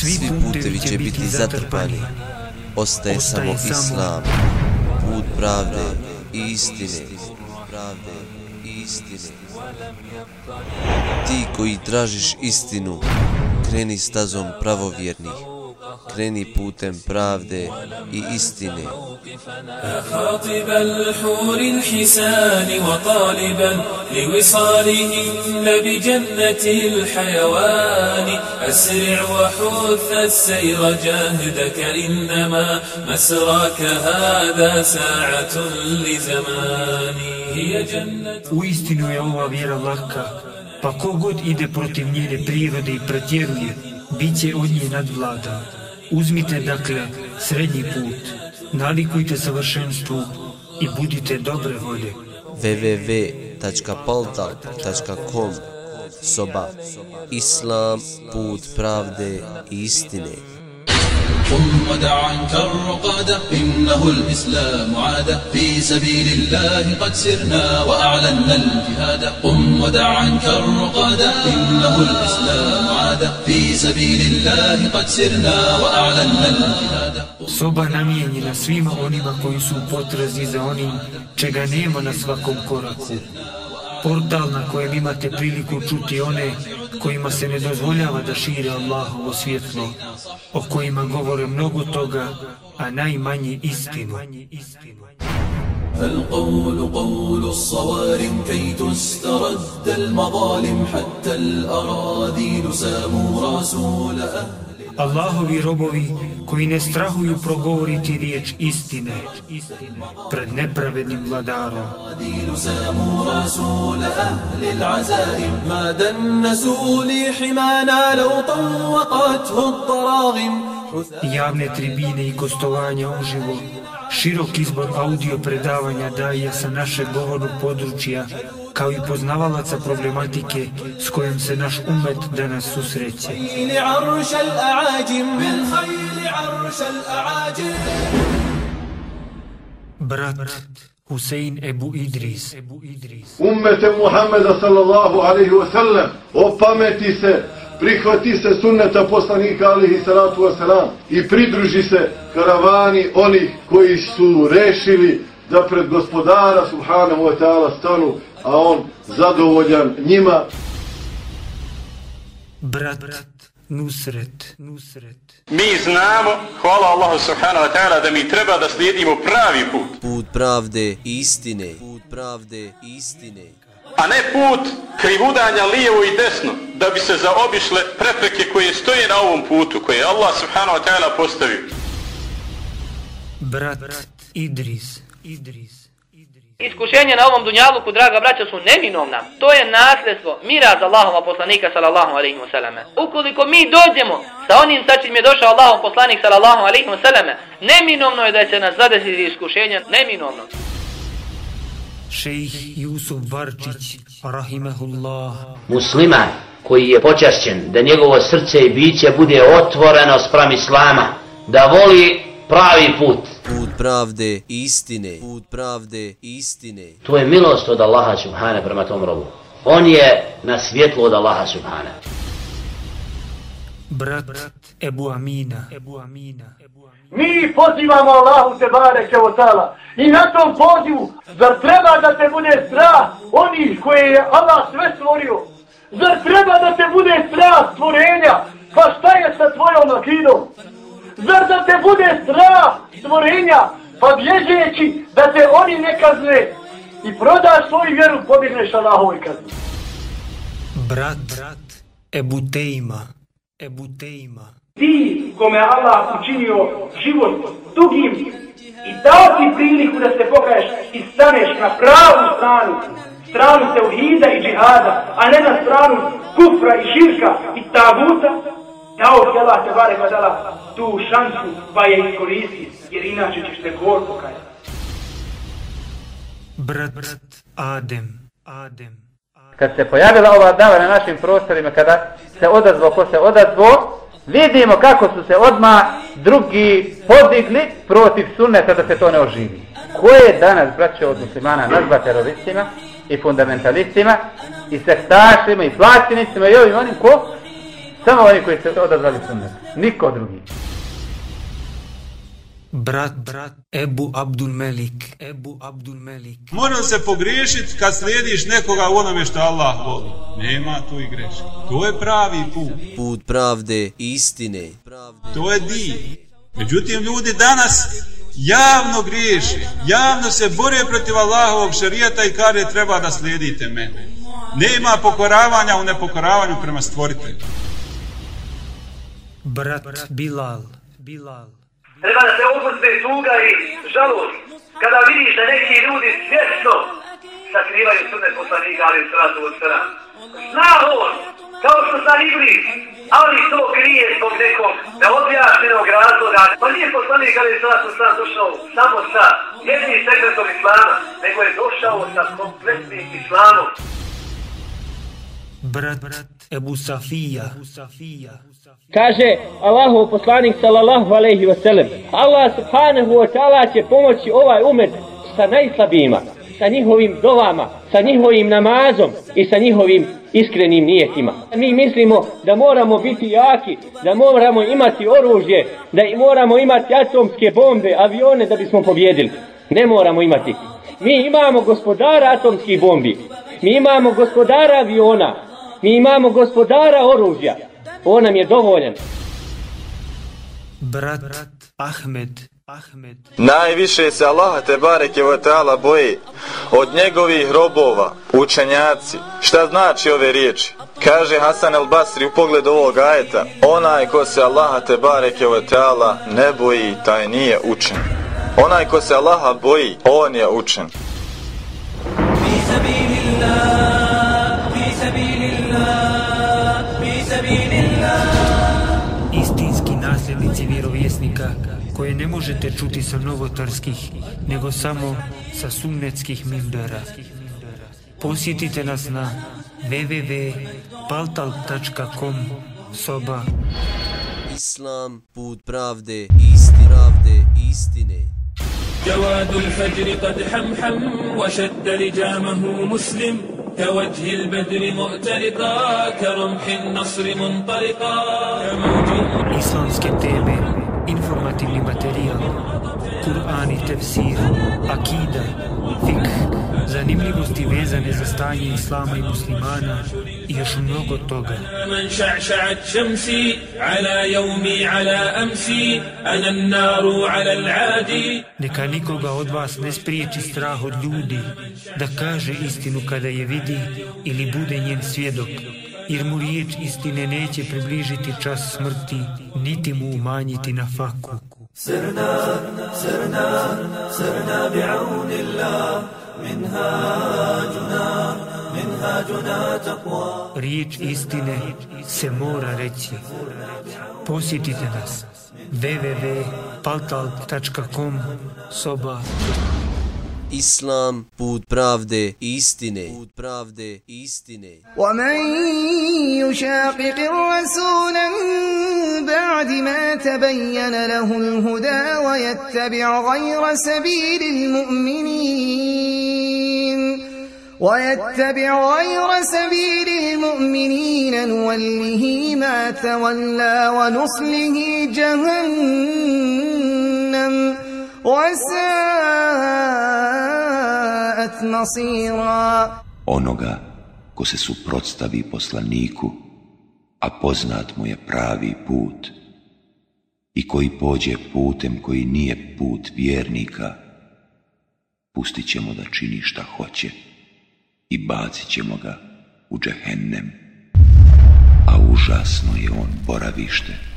Svi putevi će biti zatrpani. Ostaje samo Islam, put pravde i istine. Pravde i istine. Ti koji tražiš istinu, kreni stazom pravovjernih kreni putem pravde i istine. خاطب الحور الحسان وطالبا لوصالهن بجنة الحيوان أسرع وحث السير جاهدك إنما مسراك هذا ساعة لزمان هي جنة Uistinu je ova vjera laka, pa kogod ide protiv njene prirode i pretjeruje, bit će od nje nadvladan. Uzmite, dakle, srednji put, nalikujte savršenstvu i budite dobre volje. www.paltal.com Soba Islam, put pravde i istine. قم ودع عنك الرقاد إنه الإسلام عاد في سبيل الله قد سرنا وأعلنا الجهاد قم ودع عنك الرقاد إنه الإسلام عاد في سبيل الله قد سرنا وأعلنا الجهاد Soba namijenjena svima onima koji su u potrazi za onim čega nema na svakom koraku. Portal na kojem imate priliku čuti one kojima se ne dozvoljava da šire Allahovo svjetlo, o kojima govore mnogo toga, a najmanje istinu. القول قول الصوارم كي تسترد المظالم حتى الأراذيل ساموا رسول أهل Allahovi robovi koji ne strahuju progovoriti riječ istine pred nepravednim vladarom. Javne tribine i gostovanja uživo širok izbor audio predavanja daje sa našeg govornog područja, kao i poznavalaca problematike s kojom se naš umet danas susreće. خيل عرش الأعاجم من خيل عرش الأعاجم Brat Husein Ebu Idris. ummete Muhammeda sallallahu alaihi wa sallam, opameti se, prihvati se sunneta poslanika alihi salatu wa salam i pridruži se karavani onih koji su rešili da pred gospodara subhanahu wa ta'ala stanu, a on zadovoljan njima. Brat Nusret. Nusret. Mi znamo, hvala Allahu subhanahu wa ta'ala, da mi treba da slijedimo pravi put, Put pravde i istine. Put pravde i istine. a ne put krivudanja lijevo i desno, da bi se zaobišle prepreke koje stoje na ovom putu, koje je Allah subhanahu wa ta'ala postavio. Brat Idris. Idris. Iskušenje na ovom dunjaluku, draga braća, su neminovna. To je nasljedstvo mira za Allahova poslanika sallallahu alaihi wa sallame. Ukoliko mi dođemo sa onim sa čim je došao Allahov poslanik sallallahu alaihi wa sallame, neminovno je da će nas zadesiti iskušenje, neminovno. Šejih Jusuf Varčić, rahimehullah. musliman koji je počašćen da njegovo srce i biće bude otvoreno sprem islama, da voli pravi put. Pravde i istine. Put pravde i istine. To je milost od Allaha subhane prema tom robu. On je na svjetlu od Allaha subhane. Brat Ebu Amina. Ebu Amina. Mi pozivamo Allahu te bareke o tala. I na tom pozivu, zar treba da te bude strah onih koje je Allah sve stvorio? Zar treba da te bude strah stvorenja? Pa šta je sa tvojom akidom? Zar da te bude strah stvorenja? Pa bježeći da te oni ne kazne i prodaš svoju vjeru, pobjegneš Allahovoj kazni. Brat Ebu Tejma. Ebu Tejma. ti kome Allah učinio život dugim i dao ti priliku da se pokaješ i staneš na pravu stranu, stranu teuhida i džihada, a ne na stranu kufra i širka i taguta, dao ti Allah te bare dala tu šansu pa je iskoristi, jer inače ćeš se gorko kajati. Brat Adem. Adem. kad se pojavila ova dava na našim prostorima, kada se odazvo ko se odazvo, vidimo kako su se odma drugi podigli protiv sunneta da se to ne oživi. Ko je danas, braće od muslimana, nazva teroristima i fundamentalistima i sektašima i plaćenicima i ovim onim ko? Samo oni koji se odazvali sunnetu. Niko drugi. Brat, brat, Ebu Abdul Melik, Ebu Abdul Melik. Moram se pogriješiti kad slijediš nekoga u onome što Allah voli. Nema tu i greške. To je pravi put. Put pravde i istine. To je di. Međutim, ljudi danas javno griješe. Javno se bore protiv Allahovog šarijata i kare treba da slijedite mene. Nema pokoravanja u nepokoravanju prema stvoritelju. Brat Bilal, Bilal. Treba da se opustne tuga i žalost kada vidiš da neki ljudi svjesno sakrivaju sunnet poslanika ali sratu od sra. Zna on, kao što zna Iblis, ali to krije zbog nekog neobjašnjenog razloga. Pa nije poslanik ali sratu sra došao samo sa jednim segmentom islama, nego je došao sa kompletnim islamom. Brat, Ebu Safija, Ebu Safija. Kaže Allahov poslanik sallallahu alejhi ve sellem: Allah subhanahu wa ta'ala će pomoći ovaj umet sa najslabijima, sa njihovim dovama, sa njihovim namazom i sa njihovim iskrenim nijetima. Mi mislimo da moramo biti jaki, da moramo imati oružje, da moramo imati atomske bombe, avione da bismo pobjedili. Ne moramo imati. Mi imamo gospodara atomskih bombi. Mi imamo gospodara aviona. Mi imamo gospodara oružja. On nam je dovoljan. Brat, brat Ahmed, Ahmed. Najviše se Allah te bareke ve taala boji od njegovih robova, učenjaci. Šta znači ove riječi? Kaže Hasan el Basri u pogledu ovog ajeta, onaj ko se Allaha te bareke ve taala ne boji, taj nije učen. Onaj ko se Allaha boji, on je učen. možete čuti sa novotarskih, nego samo sa sunnetskih mimbera. Posjetite nas na www.paltal.com soba Islam, put pravde, isti pravde, istine. جواد الفجر قد حمحم وشد لجامه مسلم كوجه البدر مؤتلقا كرمح النصر منطلقا Islamske teme, informativni materijal, Kur'an i tefsir, akida, fikh, zanimljivosti vezane za stanje islama i muslimana i još mnogo toga. من شعشعت شمسي على يومي على أمسي أنا النار على العادي Neka nikoga od vas ne spriječi strah od ljudi da kaže istinu kada je vidi ili bude njen svjedok, jer mu riječ istine neće približiti čas smrti, niti mu umanjiti na faku. سرنا سرنا سرنا بعون الله منهاجنا منهاجنا تقوى Riječ istine se mora reći. Posjetite nas www.paltal.com soba Islam, put pravde, istine. Put pravde. ومن يشاقق الرسول من بعد ما تبين له الهدى ويتبع غير سبيل المؤمنين ويتبع غير سبيل المؤمنين نوله ما تولى ونصله جهنم وساءت مصيرا onoga ko se suprotstavi poslaniku, a poznat mu je pravi put, i koji pođe putem koji nije put vjernika, pustit ćemo da čini šta hoće i bacit ćemo ga u džehennem, a užasno je on boravište.